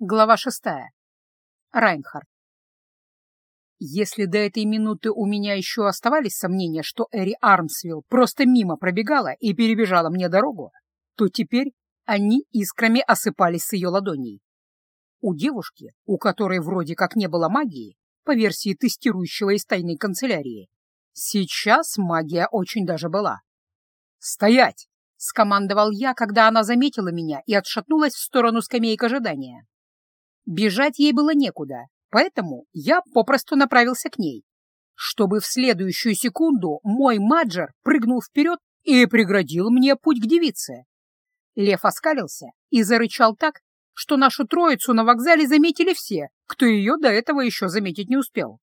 Глава шестая. Райнхард. Если до этой минуты у меня еще оставались сомнения, что Эри Армсвилл просто мимо пробегала и перебежала мне дорогу, то теперь они искрами осыпались с ее ладоней. У девушки, у которой вроде как не было магии, по версии тестирующего из тайной канцелярии, сейчас магия очень даже была. «Стоять!» — скомандовал я, когда она заметила меня и отшатнулась в сторону скамеек ожидания. Бежать ей было некуда, поэтому я попросту направился к ней, чтобы в следующую секунду мой маджер прыгнул вперед и преградил мне путь к девице. Лев оскалился и зарычал так, что нашу троицу на вокзале заметили все, кто ее до этого еще заметить не успел.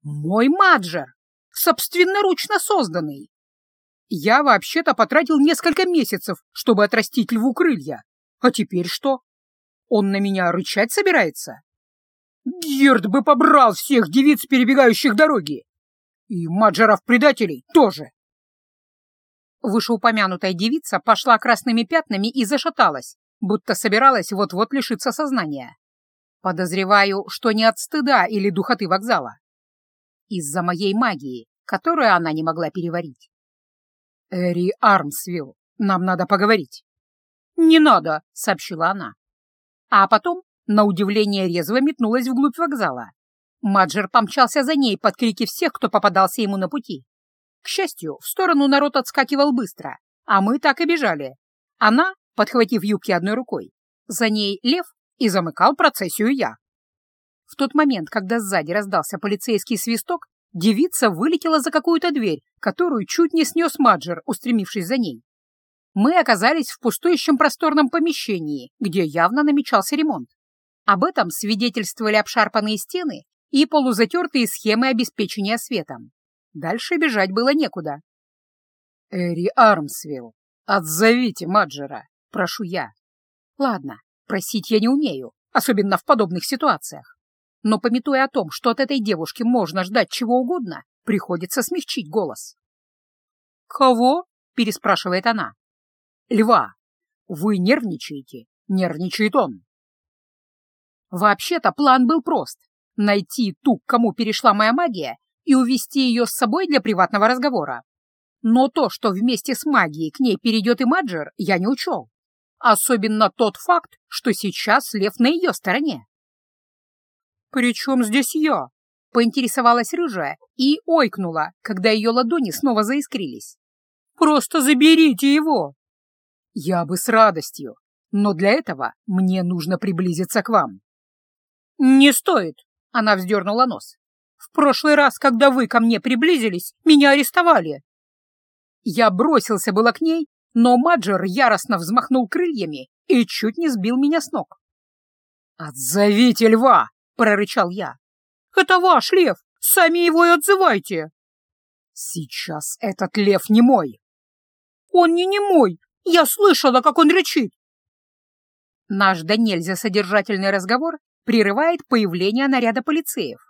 Мой маджер! Собственноручно созданный! Я вообще-то потратил несколько месяцев, чтобы отрастить льву крылья. А теперь что? Он на меня рычать собирается? Герд бы побрал всех девиц, перебегающих дороги! И маджеров-предателей тоже! Вышеупомянутая девица пошла красными пятнами и зашаталась, будто собиралась вот-вот лишиться сознания. Подозреваю, что не от стыда или духоты вокзала. Из-за моей магии, которую она не могла переварить. «Эри Армсвилл, нам надо поговорить». «Не надо», — сообщила она а потом, на удивление, резво метнулась вглубь вокзала. Маджер помчался за ней под крики всех, кто попадался ему на пути. К счастью, в сторону народ отскакивал быстро, а мы так и бежали. Она, подхватив юбки одной рукой, за ней лев и замыкал процессию я. В тот момент, когда сзади раздался полицейский свисток, девица вылетела за какую-то дверь, которую чуть не снес Маджер, устремившись за ней мы оказались в пустующем просторном помещении, где явно намечался ремонт. Об этом свидетельствовали обшарпанные стены и полузатертые схемы обеспечения светом. Дальше бежать было некуда. «Эри Армсвилл, отзовите Маджера, прошу я». «Ладно, просить я не умею, особенно в подобных ситуациях. Но, пометуя о том, что от этой девушки можно ждать чего угодно, приходится смягчить голос». «Кого?» — переспрашивает она. Льва, вы нервничаете, нервничает он. Вообще-то план был прост — найти ту, кому перешла моя магия, и увести ее с собой для приватного разговора. Но то, что вместе с магией к ней перейдет и Маджер, я не учел. Особенно тот факт, что сейчас лев на ее стороне. «При чем здесь я?» — поинтересовалась рыжая и ойкнула, когда ее ладони снова заискрились. «Просто заберите его!» Я бы с радостью, но для этого мне нужно приблизиться к вам. Не стоит, она вздернула нос. В прошлый раз, когда вы ко мне приблизились, меня арестовали. Я бросился было к ней, но Маджер яростно взмахнул крыльями и чуть не сбил меня с ног. «Отзовите льва!» — прорычал я. «Это ваш лев! Сами его и отзывайте!» «Сейчас этот лев не мой!» «Он не не мой! Я слышала, как он рычит!» Наш да нельзя содержательный разговор прерывает появление наряда полицеев.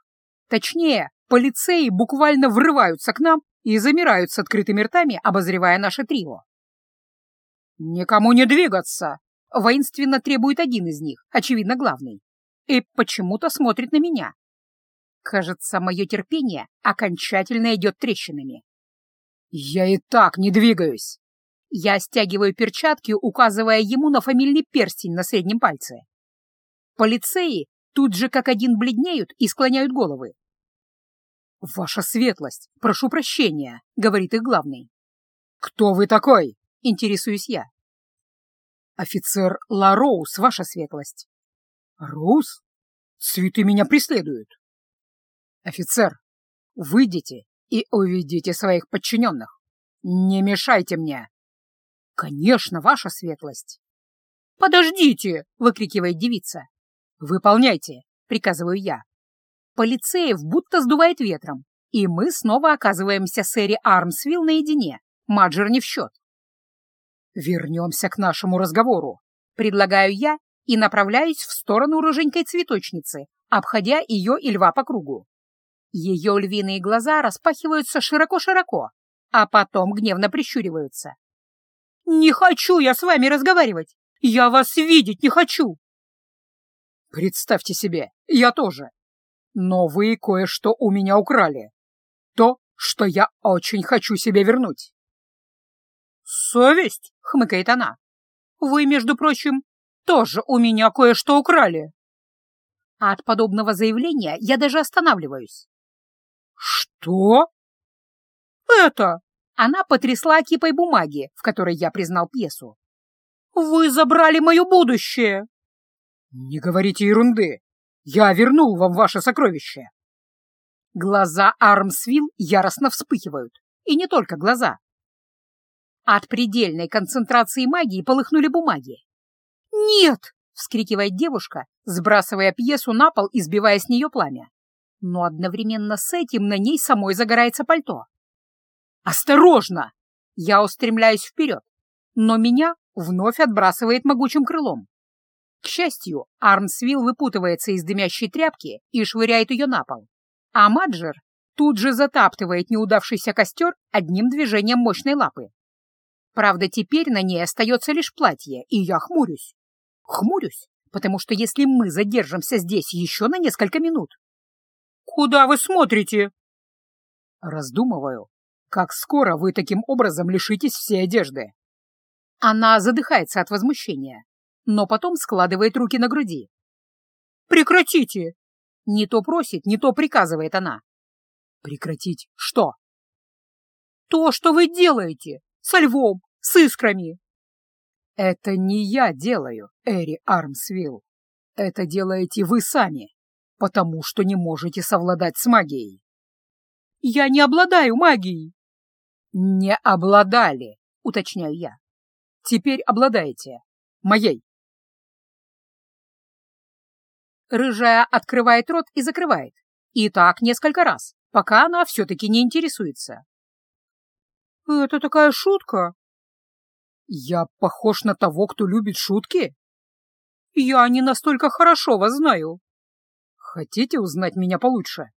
Точнее, полицеи буквально врываются к нам и замирают с открытыми ртами, обозревая наше трио. «Никому не двигаться!» — воинственно требует один из них, очевидно, главный, и почему-то смотрит на меня. Кажется, мое терпение окончательно идет трещинами. «Я и так не двигаюсь!» Я стягиваю перчатки, указывая ему на фамильный перстень на среднем пальце. Полицеи тут же как один бледнеют и склоняют головы. «Ваша светлость, прошу прощения», — говорит их главный. «Кто вы такой?» — интересуюсь я. «Офицер Ла Роуз, ваша светлость». «Роуз? Цветы меня преследуют». «Офицер, выйдите и уведите своих подчиненных. Не мешайте мне!» «Конечно, ваша светлость!» «Подождите!» — выкрикивает девица. «Выполняйте!» — приказываю я. Полицеев будто сдувает ветром, и мы снова оказываемся с Эри Армсвилл наедине. Маджер не в счет. «Вернемся к нашему разговору», — предлагаю я и направляюсь в сторону рыженькой цветочницы, обходя ее и льва по кругу. Ее львиные глаза распахиваются широко-широко, а потом гневно прищуриваются. «Не хочу я с вами разговаривать! Я вас видеть не хочу!» Представьте себе, я тоже. Но вы кое-что у меня украли. То, что я очень хочу себе вернуть. «Совесть?» — хмыкает она. «Вы, между прочим, тоже у меня кое-что украли». от подобного заявления я даже останавливаюсь. «Что?» «Это!» — она потрясла кипой бумаги, в которой я признал пьесу. «Вы забрали мое будущее!» «Не говорите ерунды! Я вернул вам ваше сокровище!» Глаза Армсвилл яростно вспыхивают. И не только глаза. От предельной концентрации магии полыхнули бумаги. «Нет!» — вскрикивает девушка, сбрасывая пьесу на пол и сбивая с нее пламя. Но одновременно с этим на ней самой загорается пальто. «Осторожно!» Я устремляюсь вперед, но меня вновь отбрасывает могучим крылом. К счастью, Армсвилл выпутывается из дымящей тряпки и швыряет ее на пол, а Маджер тут же затаптывает неудавшийся костер одним движением мощной лапы. Правда, теперь на ней остается лишь платье, и я хмурюсь. Хмурюсь, потому что если мы задержимся здесь еще на несколько минут... «Куда вы смотрите?» Раздумываю, как скоро вы таким образом лишитесь всей одежды. Она задыхается от возмущения, но потом складывает руки на груди. «Прекратите!» Не то просит, не то приказывает она. «Прекратить что?» «То, что вы делаете! Со львом! с искрами. Это не я делаю, Эри Армсвилл. Это делаете вы сами, потому что не можете совладать с магией. Я не обладаю магией. Не обладали, уточняю я. Теперь обладаете. Моей. Рыжая открывает рот и закрывает. И так несколько раз, пока она все-таки не интересуется. «Это такая шутка?» «Я похож на того, кто любит шутки?» «Я не настолько хорошо вас знаю». «Хотите узнать меня получше?»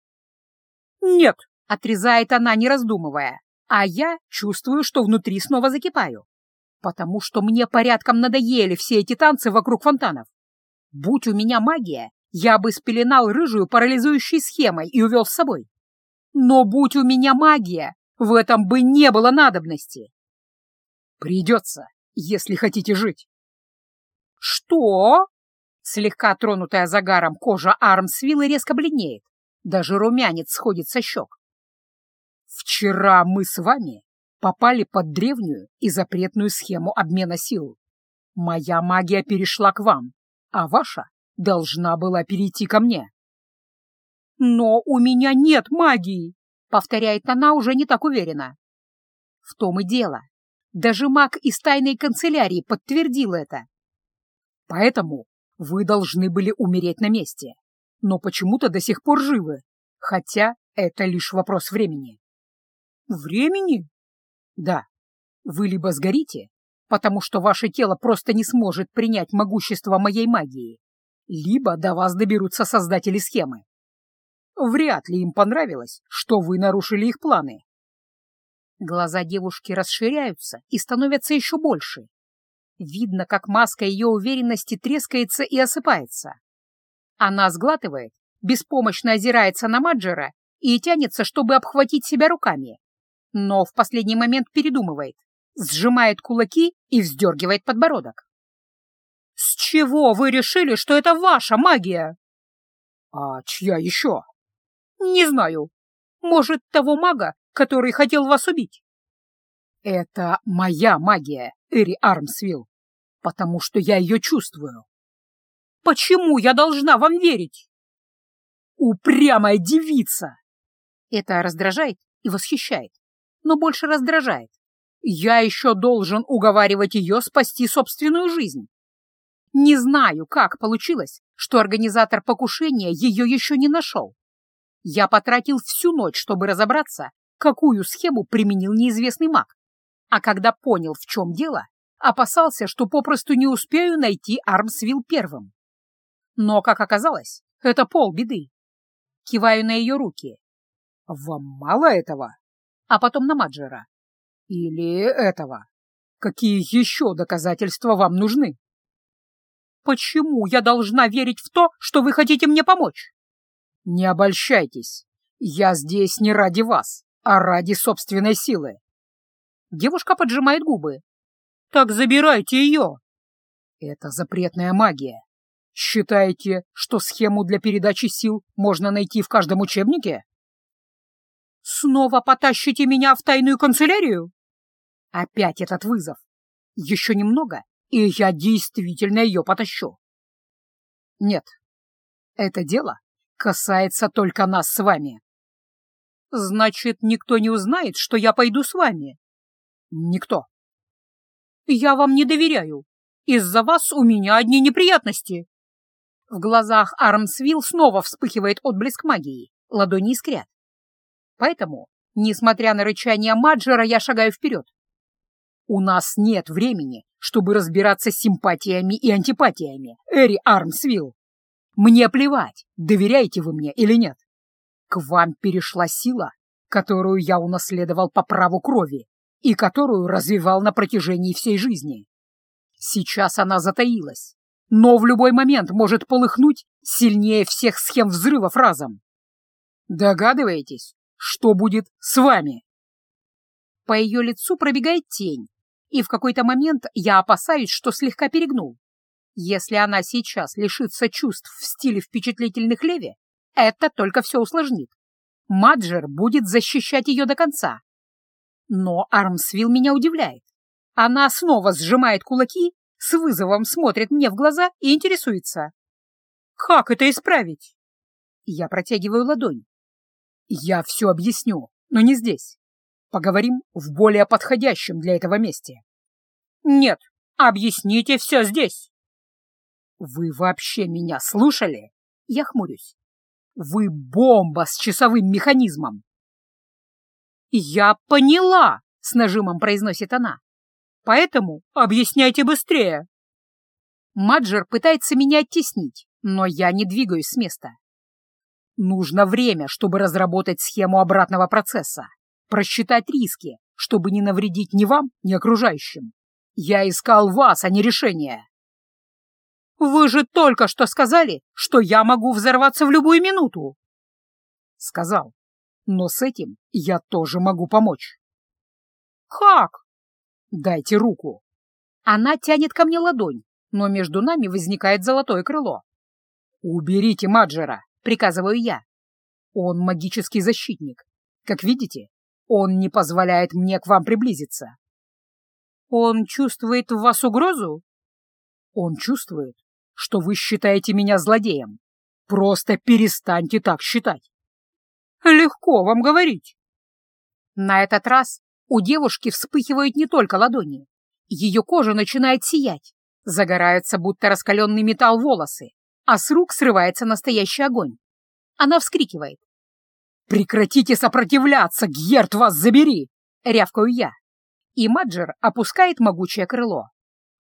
«Нет», — отрезает она, не раздумывая, а я чувствую, что внутри снова закипаю, потому что мне порядком надоели все эти танцы вокруг фонтанов. Будь у меня магия, я бы спеленал рыжую парализующей схемой и увел с собой. Но будь у меня магия, в этом бы не было надобности. Придется, если хотите жить. Что? Слегка тронутая загаром кожа Армсвилла резко бледнеет. Даже румянец сходит со щек. Вчера мы с вами попали под древнюю и запретную схему обмена сил. Моя магия перешла к вам, а ваша должна была перейти ко мне. «Но у меня нет магии!» — повторяет она уже не так уверенно. В том и дело, даже маг из тайной канцелярии подтвердил это. Поэтому вы должны были умереть на месте, но почему-то до сих пор живы, хотя это лишь вопрос времени. Времени? Да. Вы либо сгорите, потому что ваше тело просто не сможет принять могущество моей магии, либо до вас доберутся создатели схемы. Вряд ли им понравилось, что вы нарушили их планы, Глаза девушки расширяются и становятся еще больше. Видно, как маска ее уверенности трескается и осыпается. Она сглатывает, беспомощно озирается на Маджера и тянется, чтобы обхватить себя руками. Но в последний момент передумывает, сжимает кулаки и вздергивает подбородок. «С чего вы решили, что это ваша магия?» «А чья еще?» «Не знаю. Может, того мага, который хотел вас убить. Это моя магия, Эри Армсвилл, потому что я ее чувствую. Почему я должна вам верить? Упрямая девица! Это раздражает и восхищает, но больше раздражает. Я еще должен уговаривать ее спасти собственную жизнь. Не знаю, как получилось, что организатор покушения ее еще не нашел. Я потратил всю ночь, чтобы разобраться, какую схему применил неизвестный маг. А когда понял, в чем дело, опасался, что попросту не успею найти Армсвилл первым. Но, как оказалось, это полбеды. Киваю на ее руки. Вам мало этого? А потом на Маджера. Или этого? Какие еще доказательства вам нужны? Почему я должна верить в то, что вы хотите мне помочь? Не обольщайтесь. Я здесь не ради вас, а ради собственной силы. Девушка поджимает губы. Так забирайте ее. Это запретная магия. Считаете, что схему для передачи сил можно найти в каждом учебнике? Снова потащите меня в тайную канцелярию? Опять этот вызов. Еще немного, и я действительно ее потащу. Нет, это дело касается только нас с вами. Значит, никто не узнает, что я пойду с вами? Никто. Я вам не доверяю. Из-за вас у меня одни неприятности. В глазах Армсвилл снова вспыхивает отблеск магии, ладони искрят. Поэтому, несмотря на рычание Маджера, я шагаю вперед. У нас нет времени, чтобы разбираться с симпатиями и антипатиями, Эри Армсвилл. Мне плевать, доверяете вы мне или нет. К вам перешла сила, которую я унаследовал по праву крови и которую развивал на протяжении всей жизни. Сейчас она затаилась, но в любой момент может полыхнуть сильнее всех схем взрывов разом. Догадываетесь, что будет с вами? По ее лицу пробегает тень, и в какой-то момент я опасаюсь, что слегка перегнул. Если она сейчас лишится чувств в стиле впечатлительных Леви, это только все усложнит. Маджер будет защищать ее до конца. Но Армсвилл меня удивляет. Она снова сжимает кулаки, с вызовом смотрит мне в глаза и интересуется. «Как это исправить?» Я протягиваю ладонь. «Я все объясню, но не здесь. Поговорим в более подходящем для этого месте. Нет, объясните все здесь. Вы вообще меня слушали? Я хмурюсь. Вы бомба с часовым механизмом. Я поняла, с нажимом произносит она. Поэтому объясняйте быстрее. Маджер пытается меня оттеснить, но я не двигаюсь с места. Нужно время, чтобы разработать схему обратного процесса просчитать риски, чтобы не навредить ни вам, ни окружающим. Я искал вас, а не решение. Вы же только что сказали, что я могу взорваться в любую минуту. Сказал. Но с этим я тоже могу помочь. Как? Дайте руку. Она тянет ко мне ладонь, но между нами возникает золотое крыло. «Уберите Маджера», — приказываю я. Он магический защитник. Как видите, он не позволяет мне к вам приблизиться. Он чувствует в вас угрозу? Он чувствует, что вы считаете меня злодеем. Просто перестаньте так считать. Легко вам говорить. На этот раз у девушки вспыхивают не только ладони. Ее кожа начинает сиять, загораются будто раскаленный металл волосы, а с рук срывается настоящий огонь. Она вскрикивает. «Прекратите сопротивляться, Гьерт вас забери!» — рявкаю я. И Маджер опускает могучее крыло.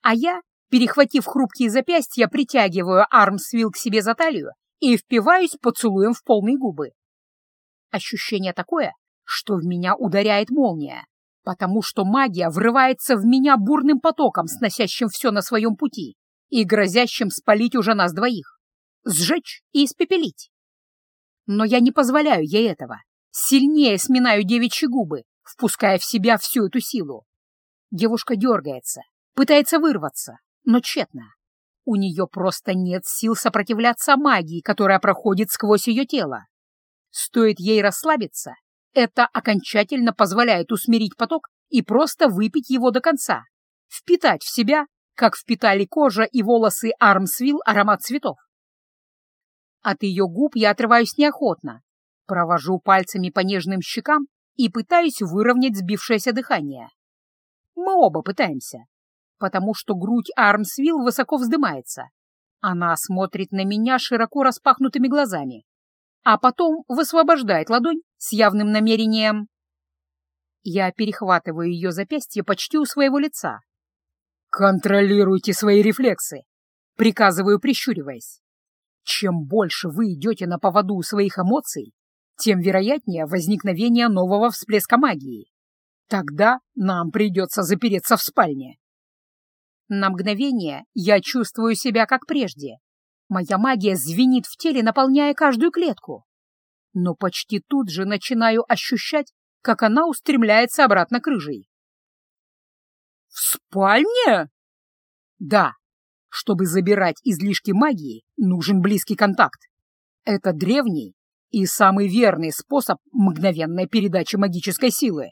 А я, перехватив хрупкие запястья, притягиваю Армсвилл к себе за талию и впиваюсь поцелуем в полные губы. Ощущение такое, что в меня ударяет молния, потому что магия врывается в меня бурным потоком, сносящим все на своем пути и грозящим спалить уже нас двоих, сжечь и испепелить. Но я не позволяю ей этого. Сильнее сминаю девичьи губы, впуская в себя всю эту силу. Девушка дергается, пытается вырваться, но тщетно. У нее просто нет сил сопротивляться магии, которая проходит сквозь ее тело. Стоит ей расслабиться, это окончательно позволяет усмирить поток и просто выпить его до конца, впитать в себя, как впитали кожа и волосы Армсвилл аромат цветов. От ее губ я отрываюсь неохотно, провожу пальцами по нежным щекам и пытаюсь выровнять сбившееся дыхание. Мы оба пытаемся, потому что грудь Армсвилл высоко вздымается. Она смотрит на меня широко распахнутыми глазами, а потом высвобождает ладонь с явным намерением. Я перехватываю ее запястье почти у своего лица. «Контролируйте свои рефлексы!» — приказываю, прищуриваясь. Чем больше вы идете на поводу своих эмоций, тем вероятнее возникновение нового всплеска магии. Тогда нам придется запереться в спальне. На мгновение я чувствую себя как прежде. Моя магия звенит в теле, наполняя каждую клетку. Но почти тут же начинаю ощущать, как она устремляется обратно к рыжей. «В спальне?» «Да. Чтобы забирать излишки магии, нужен близкий контакт. Это древний и самый верный способ мгновенной передачи магической силы.